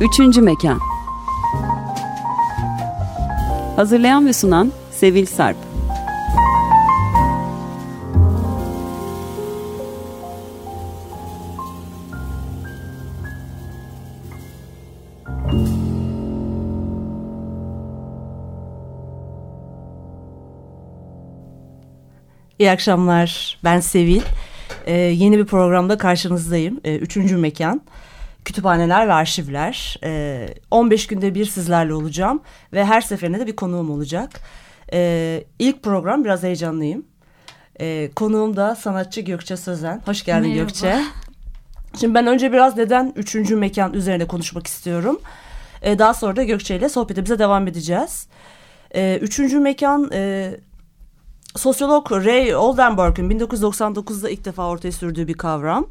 Üçüncü Mekan Hazırlayan ve sunan Sevil Sarp İyi akşamlar. Ben Sevil. Ee, yeni bir programda karşınızdayım. Ee, üçüncü mekan. Kütüphaneler ve arşivler. Ee, 15 günde bir sizlerle olacağım. Ve her seferinde de bir konuğum olacak. Ee, ilk program biraz heyecanlıyım. Ee, konuğum da sanatçı Gökçe Sözen. Hoş geldin Merhaba. Gökçe. Şimdi ben önce biraz neden üçüncü mekan üzerine konuşmak istiyorum. Ee, daha sonra da Gökçe ile sohbetimize devam edeceğiz. Ee, üçüncü mekan... E, Sosyolog Ray Oldenburg'un 1999'da ilk defa ortaya sürdüğü bir kavram.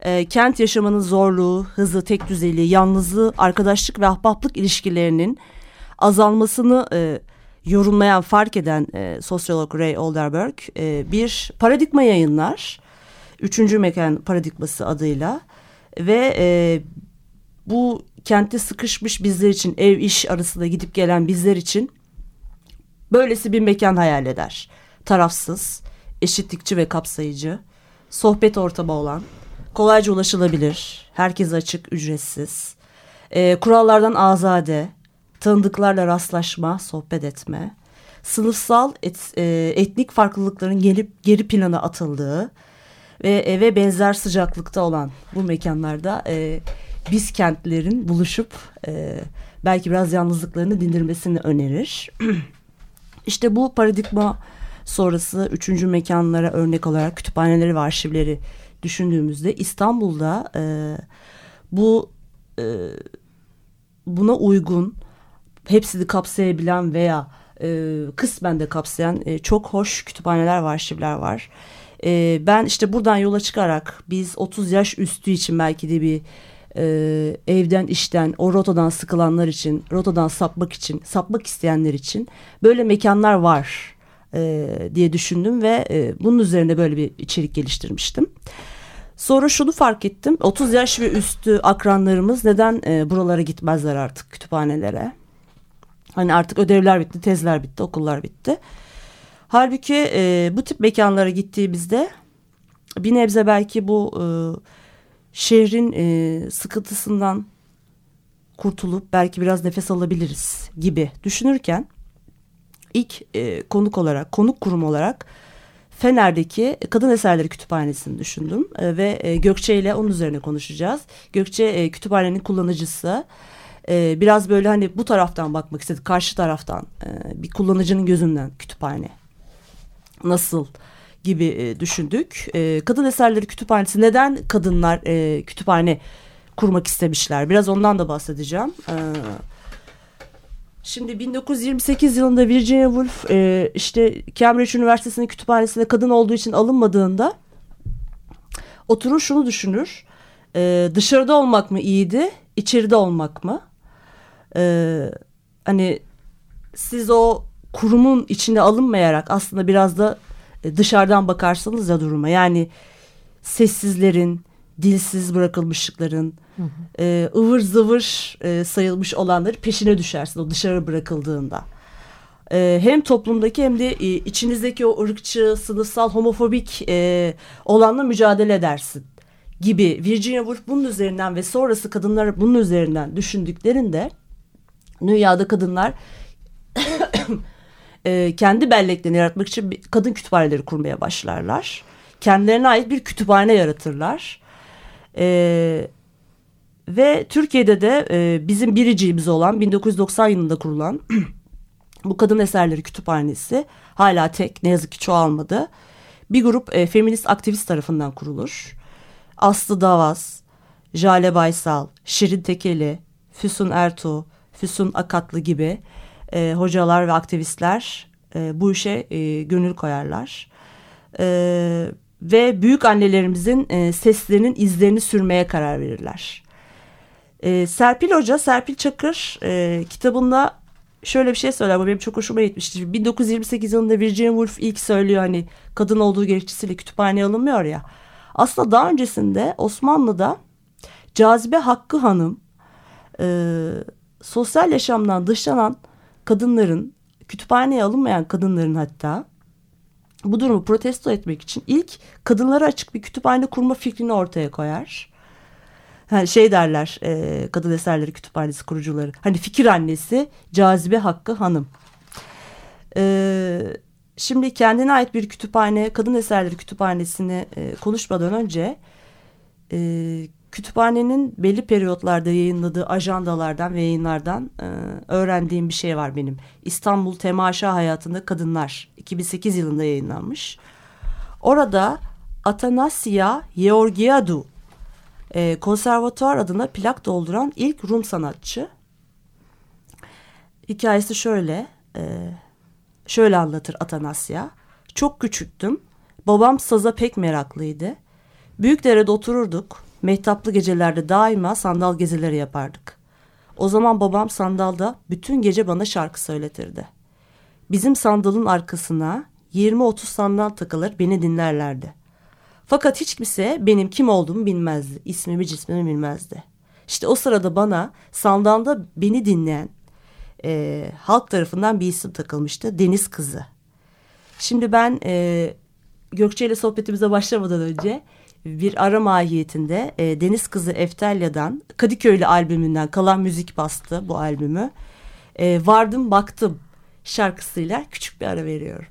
E, kent yaşamının zorluğu, hızı, tek düzeliği, yalnızlığı, arkadaşlık ve ahbaplık ilişkilerinin azalmasını e, yorumlayan, fark eden e, sosyolog Ray Oldenburg e, bir paradigma yayınlar. Üçüncü mekan paradigması adıyla ve e, bu kentte sıkışmış bizler için ev iş arasında gidip gelen bizler için böylesi bir mekan hayal eder tarafsız, eşitlikçi ve kapsayıcı, sohbet ortamı olan, kolayca ulaşılabilir, herkese açık, ücretsiz, e, kurallardan azade, tanıdıklarla rastlaşma, sohbet etme, sınıfsal, et, e, etnik farklılıkların gelip geri plana atıldığı ve eve benzer sıcaklıkta olan bu mekanlarda e, biz kentlerin buluşup e, belki biraz yalnızlıklarını dindirmesini önerir. işte bu paradigma sonrası üçüncü mekanlara örnek olarak kütüphaneleri ve arşivleri düşündüğümüzde İstanbul'da e, bu e, buna uygun hepsini kapsayabilen veya e, kısmen de kapsayan e, çok hoş kütüphaneler ve arşivler var. E, ben işte buradan yola çıkarak biz 30 yaş üstü için belki de bir e, evden işten o rotadan sıkılanlar için rotadan sapmak için sapmak isteyenler için böyle mekanlar var e, diye düşündüm ve e, bunun üzerine böyle bir içerik geliştirmiştim. Sonra şunu fark ettim 30 yaş ve üstü akranlarımız neden e, buralara gitmezler artık kütüphanelere. Hani artık ödevler bitti, tezler bitti, okullar bitti. Halbuki e, bu tip mekanlara gittiğimizde bir nebze belki bu e, şehrin e, sıkıntısından kurtulup belki biraz nefes alabiliriz gibi düşünürken ilk e, konuk olarak, konuk kurum olarak Fener'deki Kadın Eserleri Kütüphanesi'ni düşündüm e, ve e, Gökçe ile onun üzerine konuşacağız. Gökçe e, kütüphanenin kullanıcısı. E, biraz böyle hani bu taraftan bakmak istedik, karşı taraftan e, bir kullanıcının gözünden kütüphane nasıl gibi e, düşündük. E, Kadın Eserleri Kütüphanesi neden kadınlar e, kütüphane kurmak istemişler? Biraz ondan da bahsedeceğim. E, şimdi 1928 yılında Virginia Woolf e, işte Cambridge Üniversitesi'nin kütüphanesinde kadın olduğu için alınmadığında oturur şunu düşünür. E, dışarıda olmak mı iyiydi, içeride olmak mı? E, hani siz o kurumun içine alınmayarak aslında biraz da e, dışarıdan bakarsanız ya duruma yani sessizlerin, dilsiz bırakılmışlıkların, hı hı. E, ıvır zıvır e, sayılmış olanları peşine düşersin o dışarı bırakıldığında. E, hem toplumdaki hem de e, içinizdeki o ırkçı, sınıfsal, homofobik e, olanla mücadele edersin gibi Virginia Woolf bunun üzerinden ve sonrası kadınlar bunun üzerinden düşündüklerinde dünyada kadınlar e, kendi belleklerini yaratmak için kadın kütüphaneleri kurmaya başlarlar. Kendilerine ait bir kütüphane yaratırlar. E, ve Türkiye'de de e, bizim biriciğimiz olan 1990 yılında kurulan bu kadın eserleri kütüphanesi hala tek ne yazık ki çoğalmadı. Bir grup e, feminist aktivist tarafından kurulur. Aslı Davaz, Jale Baysal, Şirin Tekeli, Füsun Ertuğ, Füsun Akatlı gibi e, hocalar ve aktivistler e, bu işe e, gönül koyarlar. E, ve büyük annelerimizin e, seslerinin izlerini sürmeye karar verirler. E, Serpil Hoca, Serpil Çakır e, kitabında şöyle bir şey söyler. Bu benim çok hoşuma gitmişti. 1928 yılında Virginia Woolf ilk söylüyor hani kadın olduğu gerekçesiyle kütüphaneye alınmıyor ya. Aslında daha öncesinde Osmanlı'da Cazibe Hakkı Hanım e, sosyal yaşamdan dışlanan kadınların, kütüphaneye alınmayan kadınların hatta bu durumu protesto etmek için ilk kadınlara açık bir kütüphane kurma fikrini ortaya koyar. Yani şey derler e, kadın eserleri kütüphanesi kurucuları. Hani fikir annesi Cazibe Hakkı Hanım. E, şimdi kendine ait bir kütüphane, kadın eserleri kütüphanesini e, konuşmadan önce e, kütüphanenin belli periyotlarda yayınladığı ajandalardan ve yayınlardan e, öğrendiğim bir şey var benim. İstanbul Temaşa Hayatında Kadınlar 2008 yılında yayınlanmış. Orada Atanasia Georgiadou e, konservatuar adına plak dolduran ilk Rum sanatçı. Hikayesi şöyle, e, şöyle anlatır Atanasya. Çok küçüktüm, babam saza pek meraklıydı. Büyükdere'de otururduk, mehtaplı gecelerde daima sandal gezileri yapardık. O zaman babam sandalda bütün gece bana şarkı söyletirdi. Bizim sandalın arkasına 20-30 sandal takılır beni dinlerlerdi.'' Fakat hiç kimse benim kim olduğumu bilmezdi. İsmimi cismimi bilmezdi. İşte o sırada bana sandalda beni dinleyen e, halk tarafından bir isim takılmıştı. Deniz Kızı. Şimdi ben e, Gökçe ile sohbetimize başlamadan önce bir ara mahiyetinde e, Deniz Kızı Eftelya'dan Kadıköylü albümünden kalan müzik bastı bu albümü. E, vardım baktım şarkısıyla küçük bir ara veriyorum.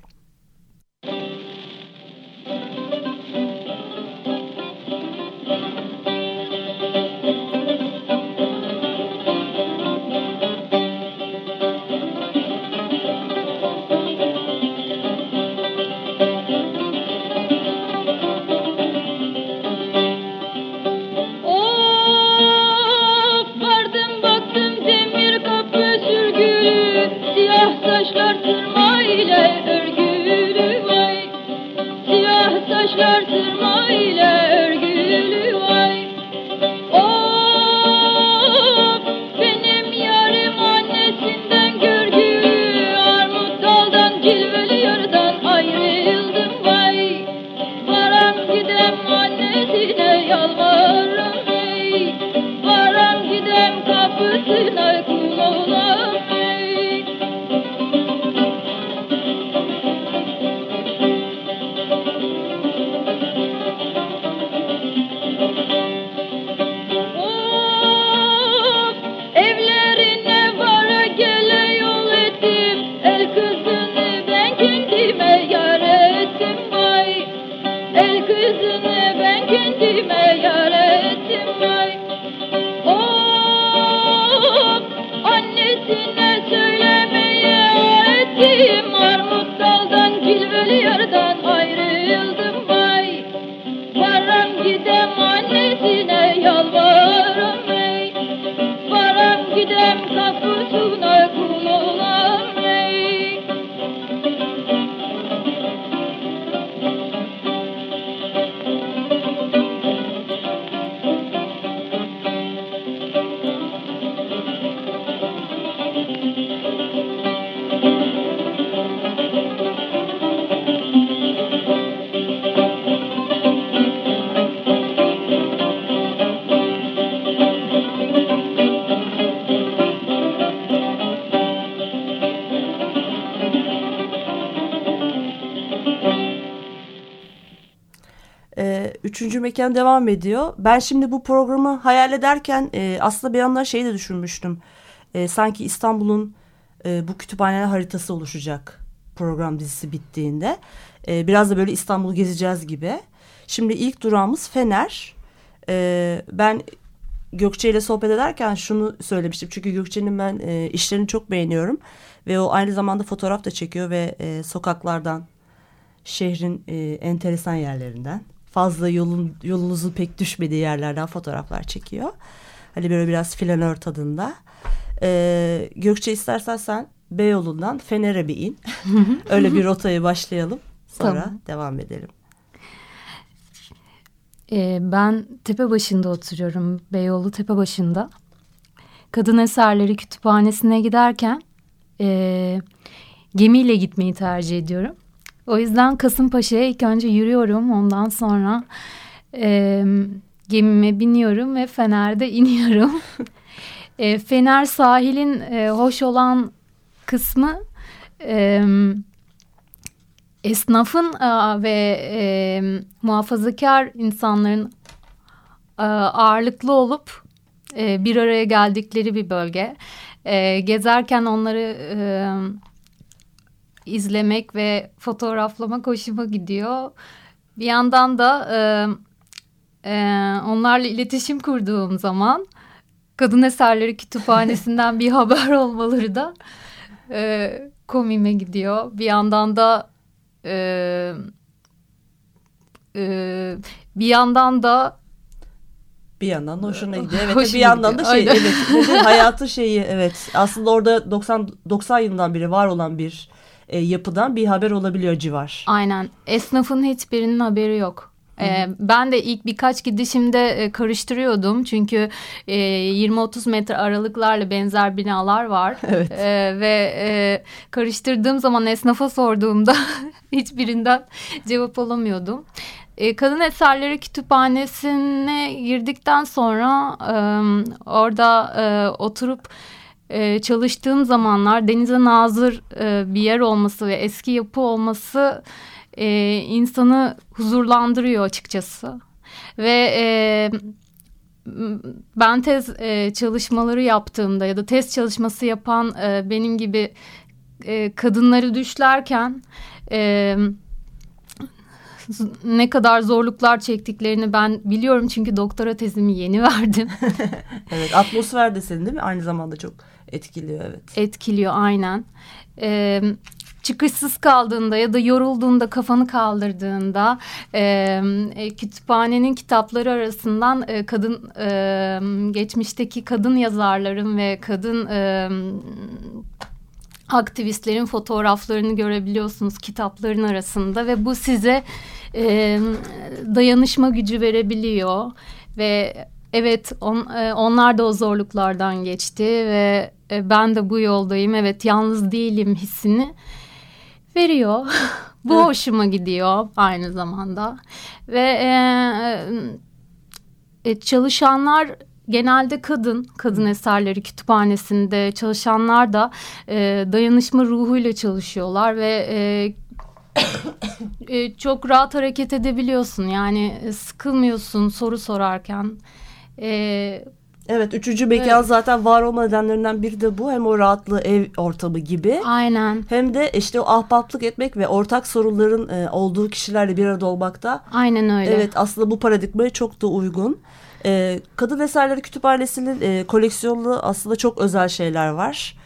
Üçüncü mekan devam ediyor. Ben şimdi bu programı hayal ederken e, aslında bir yandan şey de düşünmüştüm. E, sanki İstanbul'un e, bu kütüphaneler haritası oluşacak program dizisi bittiğinde. E, biraz da böyle İstanbul'u gezeceğiz gibi. Şimdi ilk durağımız Fener. E, ben Gökçe ile sohbet ederken şunu söylemiştim. Çünkü Gökçe'nin ben e, işlerini çok beğeniyorum. Ve o aynı zamanda fotoğraf da çekiyor ve e, sokaklardan, şehrin e, enteresan yerlerinden fazla yolun yolunuzun pek düşmediği yerlerden fotoğraflar çekiyor. Hani böyle biraz flanör tadında. Ee, Gökçe istersen sen Beyoğlu'ndan Fener'e bir in. Öyle bir rotayı başlayalım. Sonra tamam. devam edelim. Ee, ben tepe başında oturuyorum. Beyoğlu tepe başında. Kadın Eserleri Kütüphanesi'ne giderken e, gemiyle gitmeyi tercih ediyorum. O yüzden Kasımpaşa'ya ilk önce yürüyorum. Ondan sonra e, gemime biniyorum ve Fener'de iniyorum. E, Fener sahilin e, hoş olan kısmı e, esnafın e, ve e, muhafazakar insanların e, ağırlıklı olup e, bir araya geldikleri bir bölge. E, gezerken onları e, izlemek ve fotoğraflamak hoşuma gidiyor. Bir yandan da e, e, onlarla iletişim kurduğum zaman Kadın Eserleri Kütüphanesi'nden bir haber olmaları da e, komime gidiyor. Bir yandan da e, e, bir yandan da bir yandan da hoşuna gidiyor. Evet Hoşuna bir yandan gidiyor, da şey aynen. evet hayatı şeyi evet aslında orada 90 90 yılından beri var olan bir e, yapıdan bir haber olabiliyor civar. Aynen. Esnafın hiçbirinin haberi yok. Ee, ben de ilk birkaç gidişimde e, karıştırıyordum çünkü e, 20-30 metre aralıklarla benzer binalar var Evet. Ee, ve e, karıştırdığım zaman esnafa sorduğumda hiçbirinden cevap alamıyordum. E, Kadın Eserleri Kütüphanesi'ne girdikten sonra e, orada e, oturup e, çalıştığım zamanlar denize nazır e, bir yer olması ve eski yapı olması e, insanı huzurlandırıyor açıkçası. Ve e, ben tez e, çalışmaları yaptığımda ya da tez çalışması yapan e, benim gibi e, kadınları düşlerken e, ne kadar zorluklar çektiklerini ben biliyorum çünkü doktora tezimi yeni verdim. Evet atmosfer de senin değil mi? Aynı zamanda çok etkiliyor evet. etkiliyor aynen. Ee, çıkışsız kaldığında ya da yorulduğunda kafanı kaldırdığında e, kütüphanenin kitapları arasından e, kadın e, geçmişteki kadın yazarların ve kadın e, aktivistlerin fotoğraflarını görebiliyorsunuz kitapların arasında ve bu size e, dayanışma gücü verebiliyor ve evet on, e, onlar da o zorluklardan geçti ve e, ben de bu yoldayım evet yalnız değilim hissini veriyor. bu hoşuma gidiyor aynı zamanda ve e, e, çalışanlar genelde kadın, kadın eserleri kütüphanesinde çalışanlar da e, dayanışma ruhuyla çalışıyorlar ve e, e, çok rahat hareket edebiliyorsun. Yani e, sıkılmıyorsun soru sorarken. E, Evet üçüncü mekan Evet. zaten var olma nedenlerinden biri de bu. Hem o rahatlığı ev ortamı gibi. aynen, Hem de işte o ahbaplık etmek ve ortak sorunların e, olduğu kişilerle bir arada olmakta aynen öyle. Evet aslında bu paradigmaya çok da uygun. Ee, Kadın Eserleri Kütüphanesi'nin e, koleksiyonlu aslında çok özel şeyler var.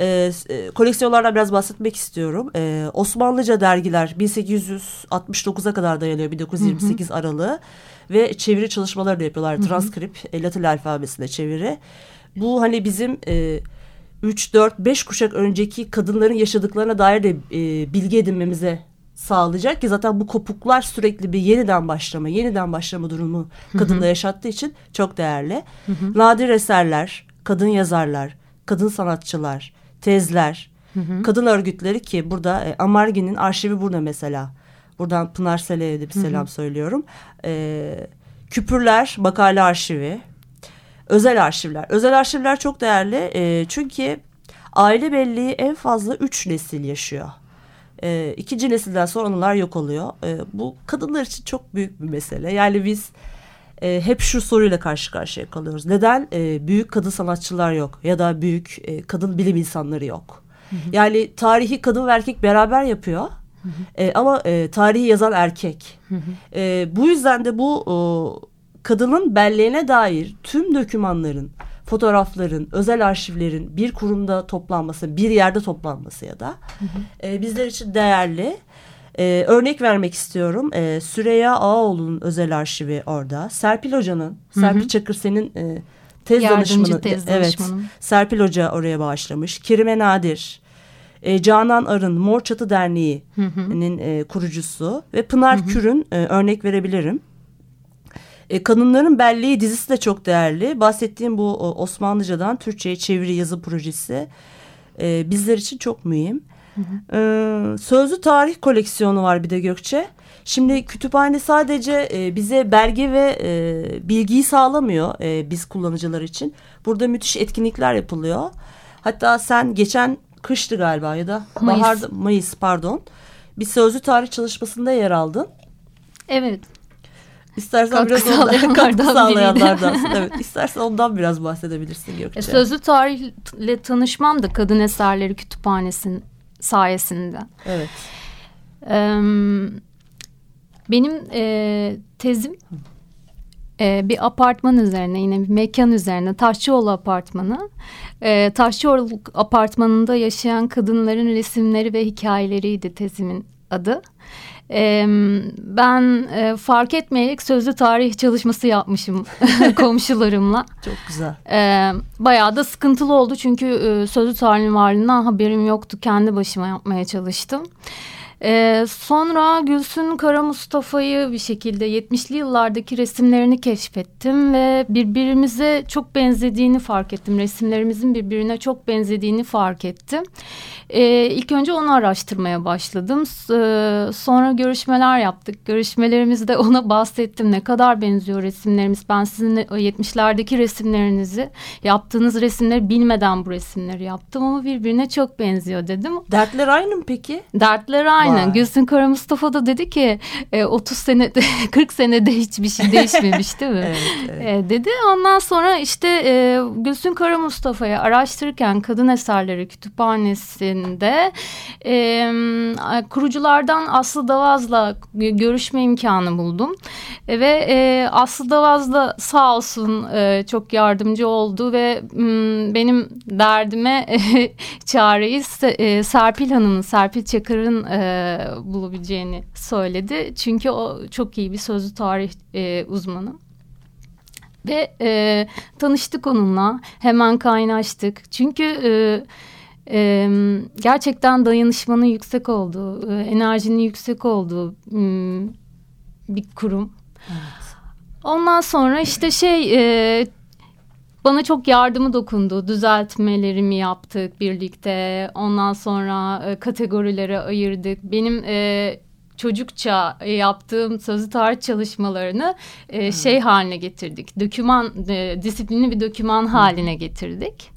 Ee, e, koleksiyonlardan biraz bahsetmek istiyorum. Ee, Osmanlıca dergiler 1869'a kadar dayanıyor 1928 aralığı ve çeviri çalışmaları da yapıyorlar. Transkrip, e, Latin alfabesine çeviri. Bu hani bizim e, 3, 4, 5 kuşak önceki kadınların yaşadıklarına dair de e, bilgi edinmemize sağlayacak ki zaten bu kopuklar sürekli bir yeniden başlama, yeniden başlama durumu kadında yaşattığı için çok değerli. Nadir eserler, kadın yazarlar, kadın sanatçılar, tezler, kadın örgütleri ki burada e, Amargi'nin arşivi burada mesela. Buradan Pınar Sele'ye de bir selam söylüyorum. E, küpürler, makale arşivi, özel arşivler. Özel arşivler çok değerli e, çünkü aile belleği en fazla üç nesil yaşıyor. E, ikinci nesilden sonra onlar yok oluyor. E, bu kadınlar için çok büyük bir mesele. Yani biz e, hep şu soruyla karşı karşıya kalıyoruz. Neden e, büyük kadın sanatçılar yok ya da büyük e, kadın bilim insanları yok? Yani tarihi kadın ve erkek beraber yapıyor. E, ama e, tarihi yazan erkek. E, bu yüzden de bu o, kadının belleğine dair tüm dokümanların, fotoğrafların, özel arşivlerin bir kurumda toplanması, bir yerde toplanması ya da e, bizler için değerli. E, örnek vermek istiyorum. E, Süreyya Ağaoğlu'nun özel arşivi orada. Serpil Hoca'nın, Serpil Çakır senin e, tez Yardımcı danışmanı. tez evet. Serpil Hoca oraya bağışlamış. Kerime Nadir, e, Canan Arın, Mor Çatı Derneği'nin e, kurucusu ve Pınar Kür'ün e, örnek verebilirim. E, Kadınların Belleği dizisi de çok değerli. Bahsettiğim bu Osmanlıcadan Türkçe'ye çeviri yazı projesi e, bizler için çok mühim. E, sözlü tarih koleksiyonu var bir de Gökçe. Şimdi kütüphane sadece e, bize belge ve e, bilgiyi sağlamıyor e, biz kullanıcılar için. Burada müthiş etkinlikler yapılıyor. Hatta sen geçen kıştı galiba ya da Mayıs. baharda Mayıs pardon. Bir sözlü tarih çalışmasında yer aldın. Evet. İstersen Katkı biraz ondan, sağlayanlardan katkı biriydi. sağlayanlardansın. evet. İstersen ondan biraz bahsedebilirsin Gökçe. E, Sözlü tarihle tanışmam da Kadın Eserleri Kütüphanesi'nin sayesinde. Evet. Ee, benim e, tezim e, bir apartman üzerine yine bir mekan üzerine Taşçıoğlu Apartmanı. E, Taşçıoğlu Apartmanı'nda yaşayan kadınların resimleri ve hikayeleriydi tezimin adı. E, ben e, fark etmeyerek sözlü tarih çalışması yapmışım komşularımla. Çok güzel. E, bayağı da sıkıntılı oldu çünkü e, sözlü tarihin varlığından haberim yoktu. Kendi başıma yapmaya çalıştım. Ee, sonra Gülsün Kara Mustafa'yı bir şekilde 70'li yıllardaki resimlerini keşfettim ve birbirimize çok benzediğini fark ettim. Resimlerimizin birbirine çok benzediğini fark ettim. Ee, ilk önce onu araştırmaya başladım. Ee, sonra görüşmeler yaptık. Görüşmelerimizde ona bahsettim. Ne kadar benziyor resimlerimiz. Ben sizin 70'lerdeki resimlerinizi, yaptığınız resimleri bilmeden bu resimleri yaptım ama birbirine çok benziyor dedim. Dertler aynı mı peki? Dertler aynı. Vay. Gülsün Kara Mustafa da dedi ki e, 30 sene 40 senede hiçbir şey değişmemiş değil mi? Evet, evet. E, dedi. Ondan sonra işte e, Gülsün Kara Mustafa'yı araştırırken Kadın Eserleri Kütüphanesi'nde e, kuruculardan Aslı Davaz'la görüşme imkanı buldum. E, ve e, Aslı Davaz da sağ olsun e, çok yardımcı oldu ve m, benim derdime e, çareyi Se- e, Serpil Hanım'ın, Serpil Çakır'ın e, bulabileceğini söyledi. Çünkü o çok iyi bir sözlü tarih e, uzmanı. Ve e, tanıştık onunla. Hemen kaynaştık. Çünkü e, e, gerçekten dayanışmanın yüksek olduğu, e, enerjinin yüksek olduğu bir kurum. Ondan sonra işte şey e, bana çok yardımı dokundu. Düzeltmelerimi yaptık birlikte. Ondan sonra e, kategorilere ayırdık. Benim e, çocukça yaptığım sözlü tarih çalışmalarını e, şey haline getirdik. Döküman, e, disiplinli bir döküman haline getirdik.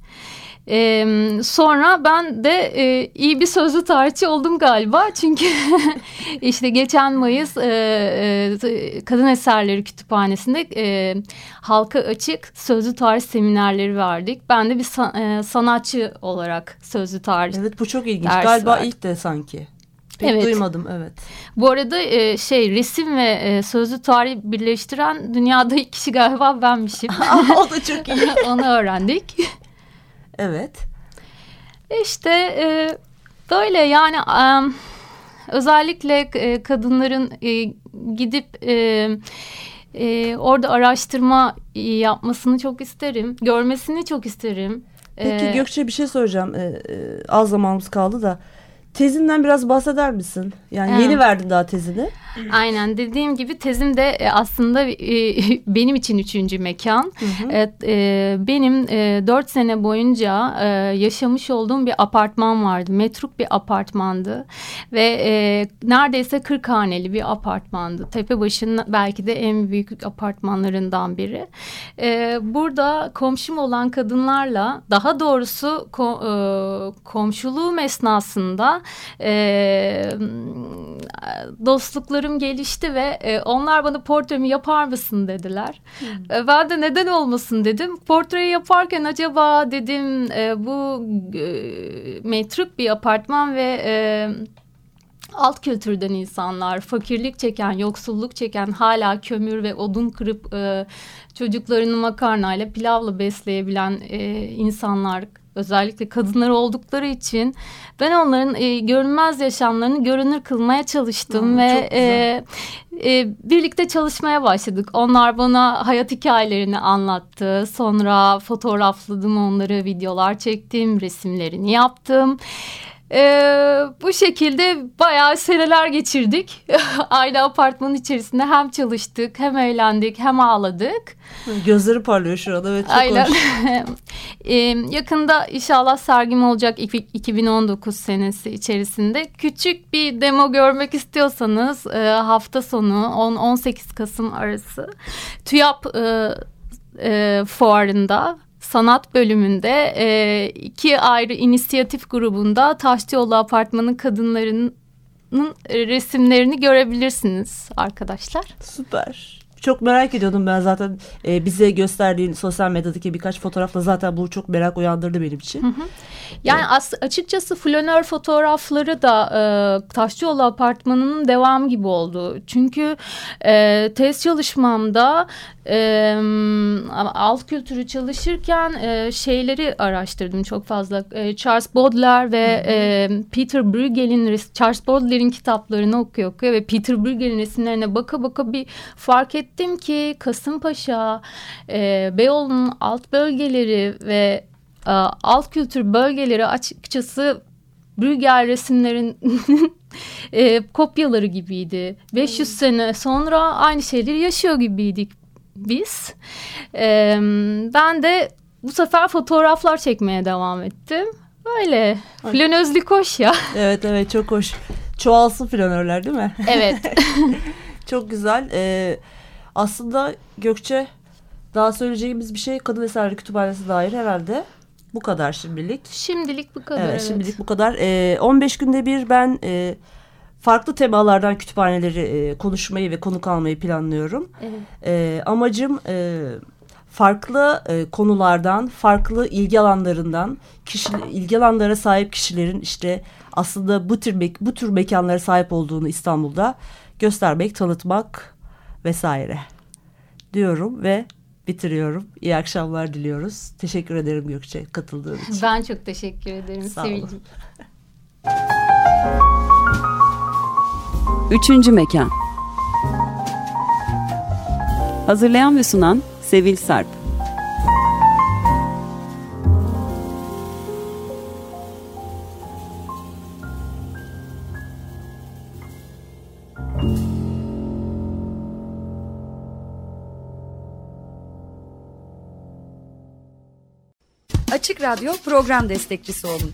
Ee, sonra ben de e, iyi bir sözlü tarihçi oldum galiba. Çünkü işte geçen Mayıs e, e, Kadın Eserleri Kütüphanesi'nde e, halka açık sözlü tarih seminerleri verdik. Ben de bir sa- e, sanatçı olarak sözlü tarih. Evet bu çok ilginç. Galiba var. ilk de sanki. Pek Evet. duymadım evet. Bu arada e, şey resim ve e, sözlü tarih birleştiren dünyada ilk kişi galiba benmişim. o da çok iyi. Onu öğrendik. Evet. İşte e, böyle yani em, özellikle e, kadınların e, gidip e, e, orada araştırma yapmasını çok isterim. Görmesini çok isterim. Peki E, Gökçe bir şey soracağım. Ee, e, az zamanımız kaldı da. Tezinden biraz bahseder misin? Yani Evet. yeni verdin daha tezini. Aynen dediğim gibi tezim de e, aslında e, benim için üçüncü mekan. Evet, e, benim dört sene boyunca yaşamış olduğum bir apartman vardı. Metruk bir apartmandı ve neredeyse 40 haneli bir apartmandı. Tepebaşı'nın belki de en büyük apartmanlarından biri. Burada komşum olan kadınlarla daha doğrusu ko, komşuluğum esnasında e, dostluklarım gelişti ve e, onlar bana portremi yapar mısın dediler. E, ben de neden olmasın dedim. Portreyi yaparken acaba dedim e, bu e, metruk bir apartman ve e, alt kültürden insanlar, fakirlik çeken, yoksulluk çeken, hala kömür ve odun kırıp e, çocuklarını makarnayla, pilavla besleyebilen e, insanlar, özellikle kadınlar oldukları için ben onların e, görünmez yaşamlarını görünür kılmaya çalıştım Hmm, ve e, e, birlikte çalışmaya başladık. Onlar bana hayat hikayelerini anlattı. Sonra fotoğrafladım onları, videolar çektim, resimlerini yaptım. Ee, bu şekilde bayağı seneler geçirdik. Aynı apartmanın içerisinde hem çalıştık, hem eğlendik, hem ağladık. Gözleri parlıyor şurada. Evet çok Aynen. hoş. E, yakında inşallah sergim olacak 2019 senesi içerisinde. Küçük bir demo görmek istiyorsanız e, hafta sonu 10-18 Kasım arası TÜYAP e, e, fuarında sanat bölümünde e, iki ayrı inisiyatif grubunda Taşçıoğlu Apartmanı kadınlarının resimlerini görebilirsiniz arkadaşlar. Süper. Çok merak ediyordum ben zaten e, bize gösterdiğin sosyal medyadaki birkaç fotoğrafla zaten bu çok merak uyandırdı benim için. Hı hı. Yani evet. açıkçası flanör fotoğrafları da e, Taşçıoğlu Apartmanı'nın devamı gibi oldu. Çünkü e, test çalışmamda e, alt kültürü çalışırken e, şeyleri araştırdım çok fazla. E, Charles Baudelaire ve e, Peter Bruegel'in Charles Baudelaire'in kitaplarını okuyor okuyor ve Peter Bruegel'in resimlerine baka baka bir fark ettim ki Kasımpaşa, e, Beyoğlu'nun alt bölgeleri ve e, alt kültür bölgeleri açıkçası Bruegel resimlerinin e, kopyaları gibiydi. 500 hmm. sene sonra aynı şeyleri yaşıyor gibiydik biz. E, ben de bu sefer fotoğraflar çekmeye devam ettim. Öyle. Flanözlük hoş ya. Evet evet çok hoş. Çoğalsın flanörler değil mi? Evet. çok güzel. Ee, aslında Gökçe daha söyleyeceğimiz bir şey Kadın Eserleri Kütüphanesi dair herhalde. Bu kadar şimdilik. Şimdilik bu kadar. Evet, evet. şimdilik bu kadar. Ee, 15 günde bir ben e, farklı temalardan kütüphaneleri e, konuşmayı ve konuk almayı planlıyorum. Evet. E, amacım e, farklı e, konulardan, farklı ilgi alanlarından, kişi, ilgi alanlara sahip kişilerin işte aslında bu tür bu tür mekanlara sahip olduğunu İstanbul'da göstermek, tanıtmak vesaire diyorum ve bitiriyorum. İyi akşamlar diliyoruz. Teşekkür ederim Gökçe katıldığın için. Ben çok teşekkür ederim Sağ Sevil'cim. Üçüncü Mekan Hazırlayan ve sunan Sevil Sarp Açık Radyo program destekçisi olun.